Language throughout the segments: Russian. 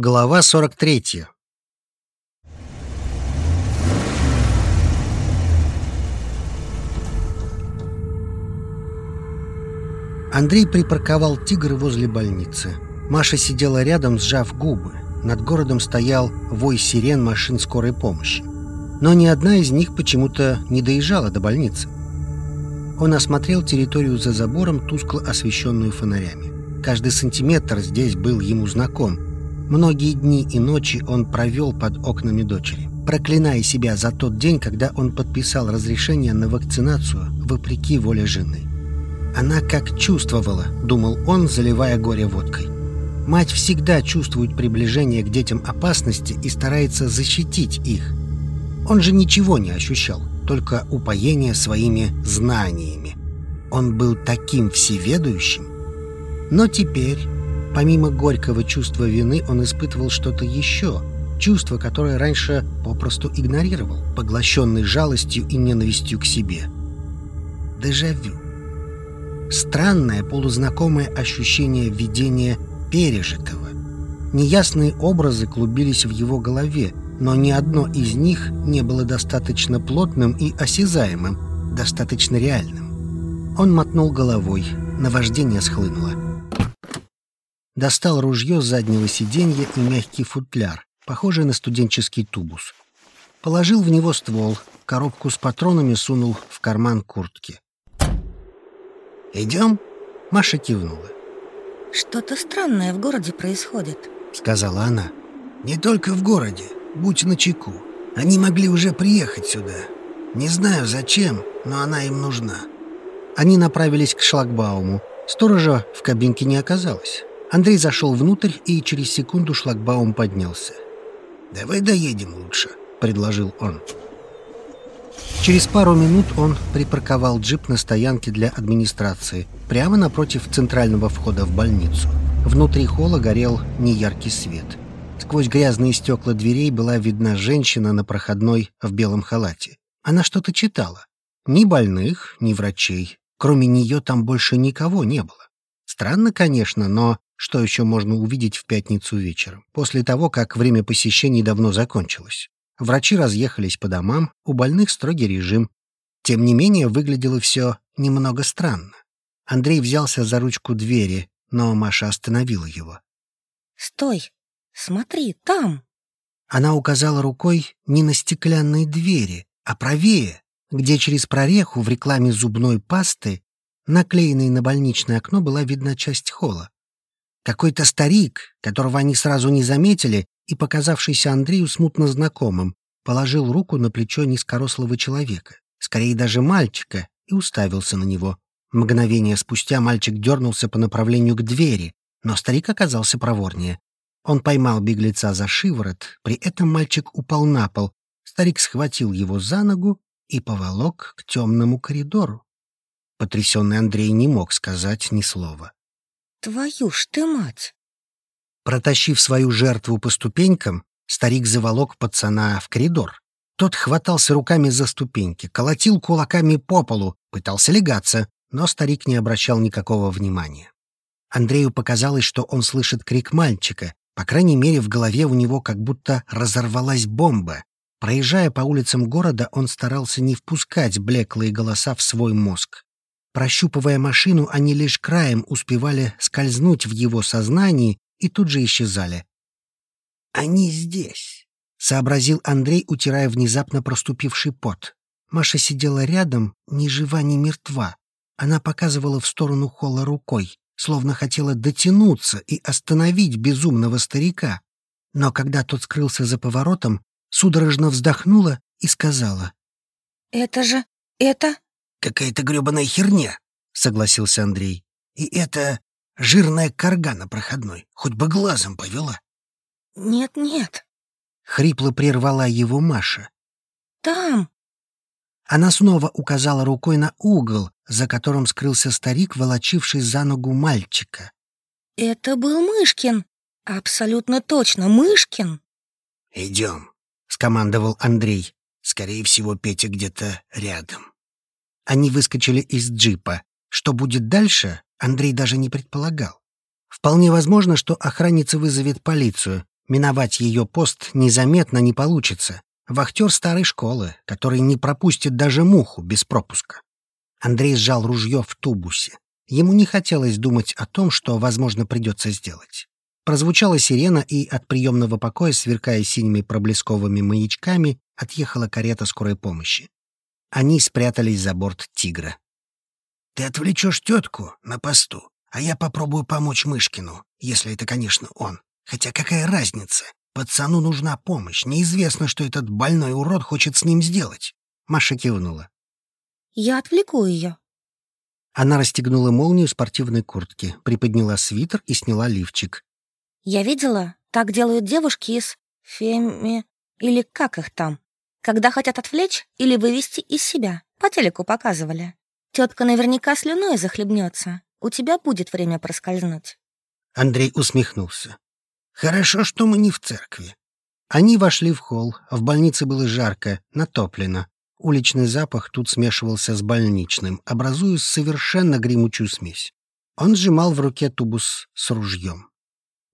Глава 43. Андрей припарковал «Тигр» возле больницы. Маша сидела рядом, сжав губы. Над городом стоял вой сирен машин скорой помощи. Но ни одна из них почему-то не доезжала до больницы. Он осмотрел территорию за забором, тускло освещенную фонарями. Каждый сантиметр здесь был ему знаком. Многие дни и ночи он провел под окнами дочери, проклиная себя за тот день, когда он подписал разрешение на вакцинацию вопреки воле жены. Она как чувствовала, думал он, заливая горе водкой. Мать всегда чувствует приближение к детям опасности и старается защитить их. Он же ничего не ощущал, только упоение своими знаниями. Он был таким всеведущим. Но теперь, помимо горького чувства вины, он испытывал что-то еще, чувство, которое раньше попросту игнорировал, поглощенный жалостью и ненавистью к себе. Дежавю. Странное, полузнакомое ощущение видения пережитого. Неясные образы клубились в его голове, но ни одно из них не было достаточно плотным и осязаемым, достаточно реальным. Он мотнул головой, наваждение схлынуло. Достал ружье с заднего сиденья и мягкий футляр, похожий на студенческий тубус. Положил в него ствол, коробку с патронами сунул в карман куртки. «Идем?» Маша кивнула. Что-то странное в городе происходит, сказала она. Не только в городе. Будь начеку. Они могли уже приехать сюда. Не знаю зачем, но она им нужна. Они направились к шлагбауму. Сторожа в кабинке не оказалось. Андрей зашел внутрь, и через секунду шлагбаум поднялся. «Давай доедем лучше», — предложил он. Через пару минут он припарковал джип на стоянке для администрации, прямо напротив центрального входа в больницу. Внутри холла горел неяркий свет. Сквозь грязные стекла дверей была видна женщина на проходной в белом халате. Она что-то читала. Ни больных, ни врачей. Кроме нее там больше никого не было. Странно, конечно, но что еще можно увидеть в пятницу вечером, после того, как время посещений давно закончилось? Врачи разъехались по домам, у больных строгий режим. Тем не менее, выглядело все немного странно. Андрей взялся за ручку двери, но Маша остановила его. «Стой! Смотри, там!» Она указала рукой не на стеклянные двери, а правее, где через прореху в рекламе зубной пасты, наклеенной на больничное окно, была видна часть холла. Какой-то старик, которого они сразу не заметили, и показавшийся Андрею смутно знакомым, положил руку на плечо низкорослого человека, скорее даже мальчика, и уставился на него. Мгновение спустя мальчик дернулся по направлению к двери, но старик оказался проворнее. Он поймал беглеца за шиворот, при этом мальчик упал на пол. Старик схватил его за ногу и поволок к темному коридору. Потрясенный Андрей не мог сказать ни слова. «Твою ж ты мать!» Протащив свою жертву по ступенькам, старик заволок пацана в коридор. Тот хватался руками за ступеньки, колотил кулаками по полу, пытался легаться, но старик не обращал никакого внимания. Андрею показалось, что он слышит крик мальчика. По крайней мере, в голове у него как будто разорвалась бомба. Проезжая по улицам города, он старался не впускать блеклые голоса в свой мозг. Прощупывая машину, они лишь краем успевали скользнуть в его сознании и тут же исчезали. «Они здесь», — сообразил Андрей, утирая внезапно проступивший пот. Маша сидела рядом, ни жива, ни мертва. Она показывала в сторону холла рукой, словно хотела дотянуться и остановить безумного старика. Но когда тот скрылся за поворотом, судорожно вздохнула и сказала. «Это же... это...» «Какая-то грёбаная херня», — согласился Андрей. «И это Жирная корга на проходной, хоть бы глазом повела. «Нет-нет», — хрипло прервала его Маша. «Там». Она снова указала рукой на угол, за которым скрылся старик, волочивший за ногу мальчика. «Это был Мышкин. Абсолютно точно, Мышкин». «Идем», — скомандовал Андрей. «Скорее всего, Петя где-то рядом». Они выскочили из джипа. Что будет дальше, Андрей даже не предполагал. Вполне возможно, что охранница вызовет полицию. Миновать ее пост незаметно не получится. Вахтер старой школы, который не пропустит даже муху без пропуска. Андрей сжал ружье в тубусе. Ему не хотелось думать о том, что, возможно, придется сделать. Прозвучала сирена, и от приемного покоя, сверкая синими проблесковыми маячками, отъехала карета скорой помощи. Они спрятались за борт «Тигра». «Ты отвлечешь тетку на посту, а я попробую помочь Мышкину, если это, конечно, он. Хотя какая разница? Пацану нужна помощь. Неизвестно, что этот больной урод хочет с ним сделать». Маша кивнула. Я отвлеку ее. Она расстегнула молнию спортивной куртки, приподняла свитер и сняла лифчик. Я видела, так делают девушки из феми... Или как их там? Когда хотят отвлечь или вывести из себя. По телеку показывали. Тетка наверняка слюной захлебнется. У тебя будет время проскользнуть. Андрей усмехнулся. Хорошо, что мы не в церкви. Они вошли в холл. В больнице было жарко, натоплено. Уличный запах тут смешивался с больничным, образуя совершенно гремучую смесь. Он сжимал в руке тубус с ружьем.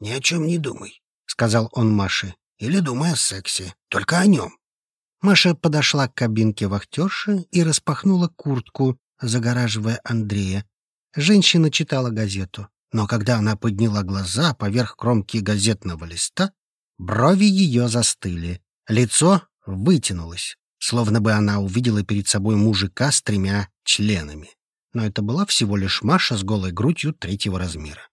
«Ни о чем не думай», — сказал он Маше. «Или думай о сексе. Только о нем». Маша подошла к кабинке вахтерши и распахнула куртку, загораживая Андрея. Женщина читала газету, но когда она подняла глаза поверх кромки газетного листа, брови ее застыли, лицо вытянулось словно бы она увидела перед собой мужика с тремя членами. Но это была всего лишь Маша с голой грудью третьего размера.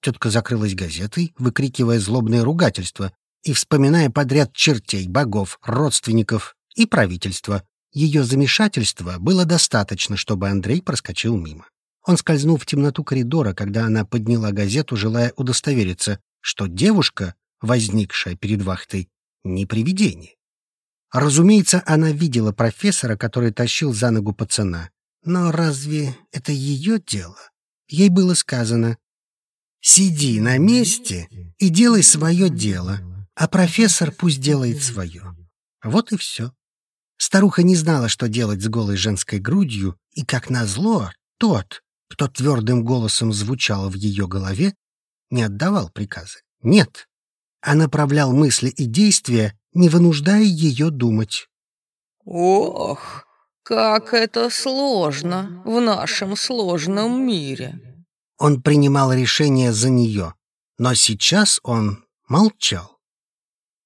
Тетка закрылась газетой, выкрикивая злобные ругательства и вспоминая подряд чертей, богов, родственников и правительства. Ее замешательства было достаточно, чтобы Андрей проскочил мимо. Он скользнул в темноту коридора, когда она подняла газету, желая удостовериться, что девушка, возникшая перед вахтой, не привидение. Разумеется, она видела профессора, который тащил за ногу пацана. Но разве это ее дело? Ей было сказано «Сиди на месте и делай свое дело, а профессор пусть делает свое». Вот и все. Старуха не знала, что делать с голой женской грудью, и, как назло, тот, кто твердым голосом звучал в ее голове, не отдавал приказы. Нет, а направлял мысли и действия не вынуждая ее думать. «Ох, как это сложно в нашем сложном мире!» Он принимал решение за нее, но сейчас он молчал.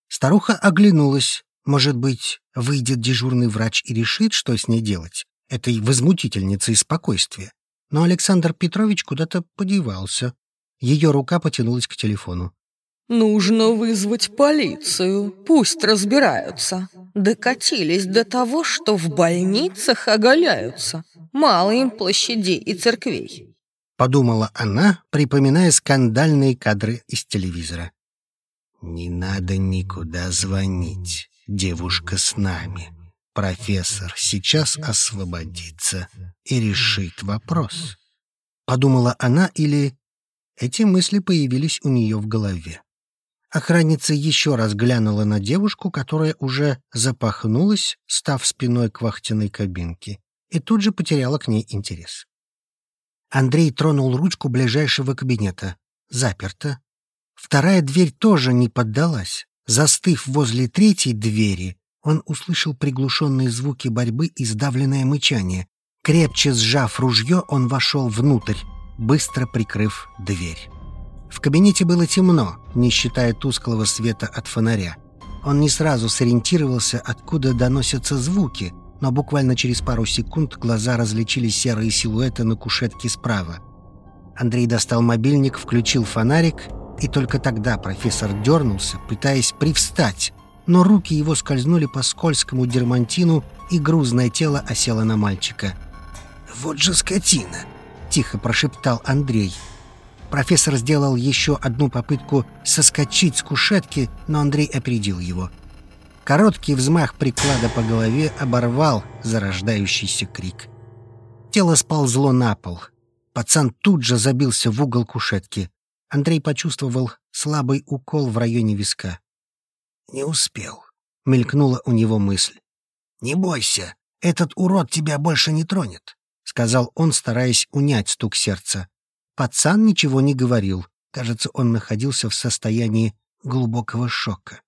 Старуха оглянулась. Может быть, выйдет дежурный врач и решит, что с ней делать, этой возмутительницей спокойствия. Но Александр Петрович куда-то подевался. Ее рука потянулась к телефону. Нужно вызвать полицию, пусть разбираются. Докатились до того, что в больницах оголяются. Мало им площадей и церквей. Подумала она, припоминая скандальные кадры из телевизора. «Не надо никуда звонить. Девушка с нами. Профессор сейчас освободится и решит вопрос». Подумала она или... Эти мысли появились у нее в голове. Охранница еще раз глянула на девушку, которая уже запахнулась, став спиной к вахтенной кабинке, и тут же потеряла к ней интерес. Андрей тронул ручку ближайшего кабинета. Заперто. Вторая дверь тоже не поддалась. Застыв возле третьей двери, он услышал приглушенные звуки борьбы и сдавленное мычание. Крепче сжав ружье, он вошел внутрь, быстро прикрыв дверь. В кабинете было темно, не считая тусклого света от фонаря. Он не сразу сориентировался, откуда доносятся звуки, но буквально через пару секунд глаза различили серые силуэты на кушетке справа. Андрей достал мобильник, включил фонарик, и только тогда профессор дернулся, пытаясь привстать, но руки его скользнули по скользкому дермантину, и грузное тело осело на мальчика. «Вот же скотина!» — тихо прошептал Андрей — Профессор сделал еще одну попытку соскочить с кушетки, но Андрей опередил его. Короткий взмах приклада по голове оборвал зарождающийся крик. Тело сползло на пол. Пацан тут же забился в угол кушетки. Андрей почувствовал слабый укол в районе виска. «Не успел», — мелькнула у него мысль. «Не бойся, этот урод тебя больше не тронет», — сказал он, стараясь унять стук сердца. Пацан ничего не говорил. Кажется, он находился в состоянии глубокого шока.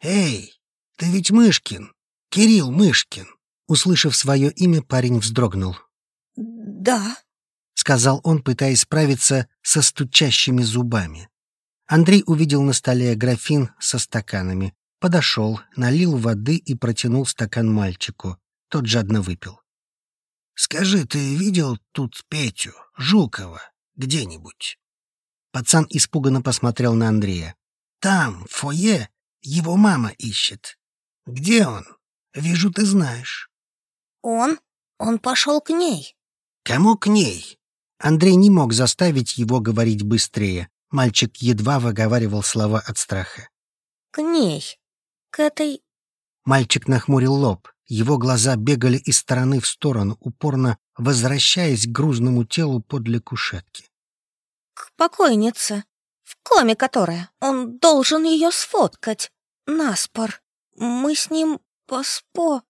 «Эй, ты ведь Мышкин! Кирилл Мышкин!» Услышав свое имя, парень вздрогнул. «Да», — сказал он, пытаясь справиться со стучащими зубами. Андрей увидел на столе графин со стаканами, подошел, налил воды и протянул стакан мальчику. Тот жадно выпил. «Скажи, ты видел тут Петю, Жукова, где-нибудь?» Пацан испуганно посмотрел на Андрея. «Там, в фойе, его мама ищет. Где он? Вижу, ты знаешь». «Он? Он пошел к ней». «Кому к ней?» Андрей не мог заставить его говорить быстрее. Мальчик едва выговаривал слова от страха. «К ней. К этой...» Мальчик нахмурил лоб. Его глаза бегали из стороны в сторону, упорно возвращаясь к грузному телу подле кушетки. «К покойнице. В коме которая. Он должен ее сфоткать. Наспор. Мы с ним поспо...»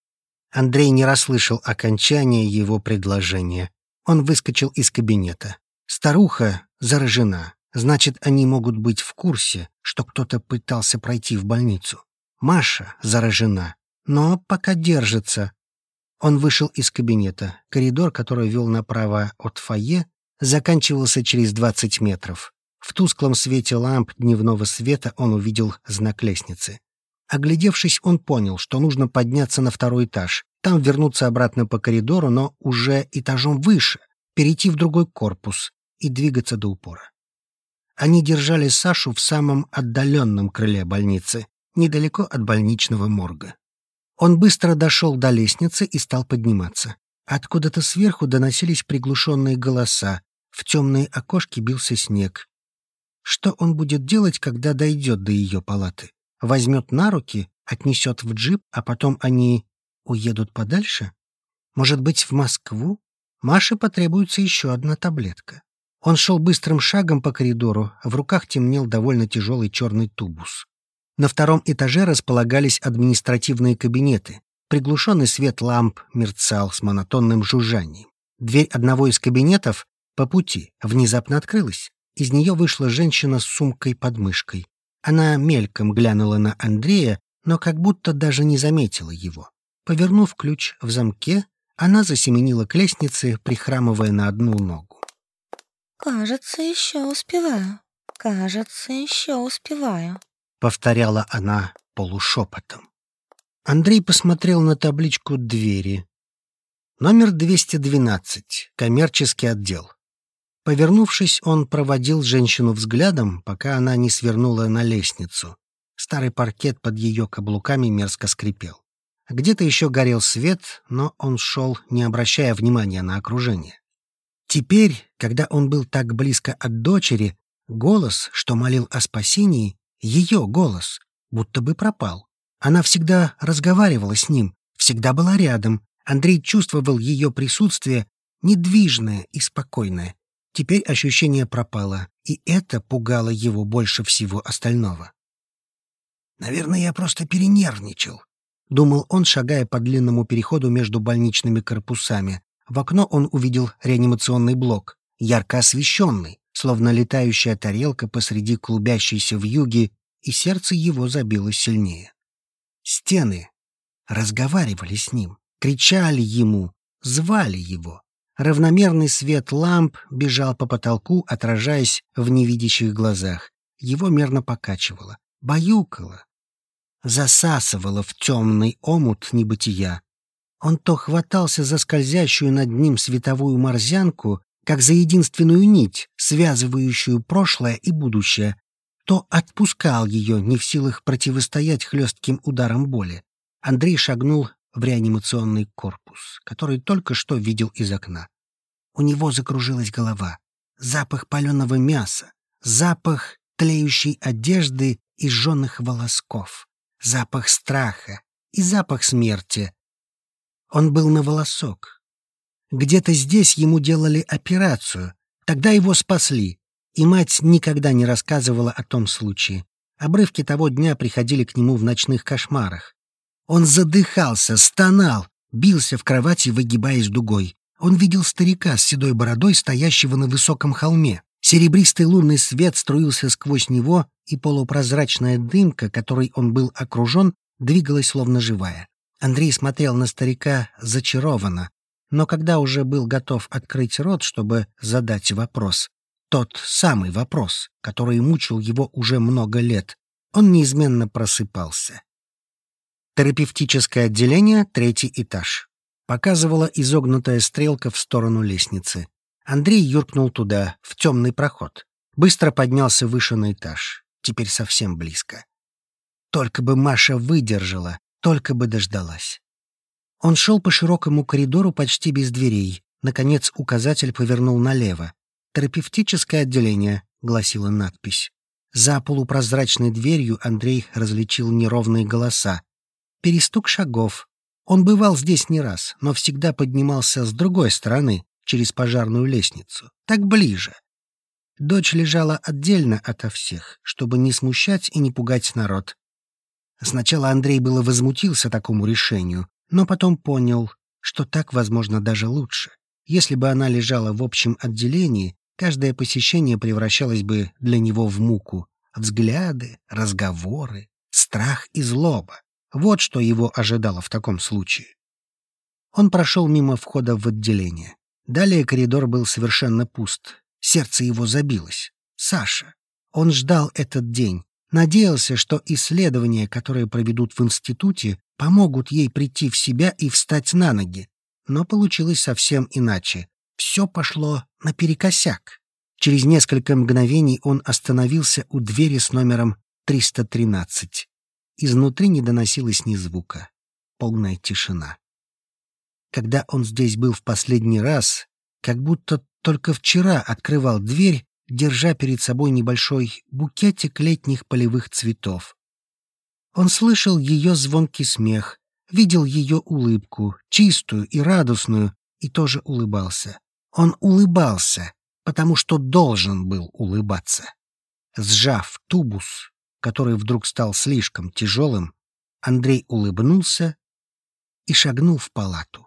Андрей не расслышал окончания его предложения. Он выскочил из кабинета. Старуха заражена. Значит, они могут быть в курсе, что кто-то пытался пройти в больницу. Маша заражена, но пока держится. Он вышел из кабинета. Коридор, который вел направо от фойе, заканчивался через 20 метров. В тусклом свете ламп дневного света он увидел знак лестницы. Оглядевшись, он понял, что нужно подняться на второй этаж, там вернуться обратно по коридору, но уже этажом выше, перейти в другой корпус и двигаться до упора. Они держали Сашу в самом отдаленном крыле больницы, недалеко от больничного морга. Он быстро дошел до лестницы и стал подниматься. Откуда-то сверху доносились приглушенные голоса, в темные окошки бился снег. Что он будет делать, когда дойдет до ее палаты? Возьмет на руки, отнесет в джип, а потом они уедут подальше? Может быть, в Москву? Маше потребуется еще одна таблетка. Он шел быстрым шагом по коридору, в руках темнел довольно тяжелый черный тубус. На втором этаже располагались административные кабинеты. Приглушенный свет ламп мерцал с монотонным жужжанием. Дверь одного из кабинетов по пути внезапно открылась. Из нее вышла женщина с сумкой под мышкой. Она мельком глянула на Андрея, но как будто даже не заметила его. Повернув ключ в замке, она засеменила к лестнице, прихрамывая на одну ногу. «Кажется, еще успеваю. Кажется, еще успеваю», — повторяла она полушепотом. Андрей посмотрел на табличку двери. Номер 212. Коммерческий отдел. Повернувшись, он проводил женщину взглядом, пока она не свернула на лестницу. Старый паркет под ее каблуками мерзко скрипел. Где-то еще горел свет, но он шел, не обращая внимания на окружение. Теперь, когда он был так близко от дочери, голос, что молил о спасении, ее голос, будто бы пропал. Она всегда разговаривала с ним, всегда была рядом. Андрей чувствовал ее присутствие, недвижное и спокойное. Теперь ощущение пропало, и это пугало его больше всего остального. «Наверное, я просто перенервничал», — думал он, шагая по длинному переходу между больничными корпусами. В окно он увидел реанимационный блок, ярко освещенный, словно летающая тарелка посреди клубящейся вьюги, и сердце его забилось сильнее. Стены разговаривали с ним, кричали ему, звали его. Равномерный свет ламп бежал по потолку, отражаясь в невидящих глазах. Его мерно покачивало, баюкало, засасывало в темный омут небытия. Он то хватался за скользящую над ним световую морзянку, как за единственную нить, связывающую прошлое и будущее, то отпускал ее, не в силах противостоять хлестким ударам боли. Андрей шагнул в реанимационный корпус, который только что видел из окна. У него закружилась голова. Запах паленого мяса, запах тлеющей одежды и жженных волосков запах страха и запах смерти. Он был на волосок. Где-то здесь ему делали операцию, тогда его спасли, и мать никогда не рассказывала о том случае. Обрывки того дня приходили к нему в ночных кошмарах. Он задыхался, стонал, бился в кровати, выгибаясь дугой. Он видел старика с седой бородой, стоящего на высоком холме. Серебристый лунный свет струился сквозь него, и полупрозрачная дымка, которой он был окружен, двигалась словно живая. Андрей смотрел на старика зачарованно, но когда уже был готов открыть рот, чтобы задать вопрос, тот самый вопрос, который мучил его уже много лет, он неизменно просыпался. Терапевтическое отделение, третий этаж. Показывала изогнутая стрелка в сторону лестницы. Андрей юркнул туда, в темный проход. Быстро поднялся выше на этаж. Теперь совсем близко. Только бы Маша выдержала, только бы дождалась. Он шел по широкому коридору почти без дверей. Наконец указатель повернул налево. «Терапевтическое отделение», — гласила надпись. За полупрозрачной дверью Андрей различил неровные голоса. Перестук шагов. Он бывал здесь не раз, но всегда поднимался с другой стороны, через пожарную лестницу. Так ближе. Дочь лежала отдельно ото всех, чтобы не смущать и не пугать народ. Сначала Андрей было возмутился такому решению, но потом понял, что так, возможно, даже лучше. Если бы она лежала в общем отделении, каждое посещение превращалось бы для него в муку. Взгляды, разговоры, страх и злоба. Вот что его ожидало в таком случае. Он прошел мимо входа в отделение. Далее коридор был совершенно пуст. Сердце его забилось. Саша. Он ждал этот день. Надеялся, что исследования, которые проведут в институте, помогут ей прийти в себя и встать на ноги. Но получилось совсем иначе. Все пошло наперекосяк. Через несколько мгновений он остановился у двери с номером 313. Изнутри не доносилось ни звука. Полная тишина. Когда он здесь был в последний раз, как будто только вчера открывал дверь, держа перед собой небольшой букетик летних полевых цветов. Он слышал ее звонкий смех, видел ее улыбку, чистую и радостную, и тоже улыбался. Он улыбался, потому что должен был улыбаться. Сжав тубус, который вдруг стал слишком тяжелым, Андрей улыбнулся и шагнул в палату.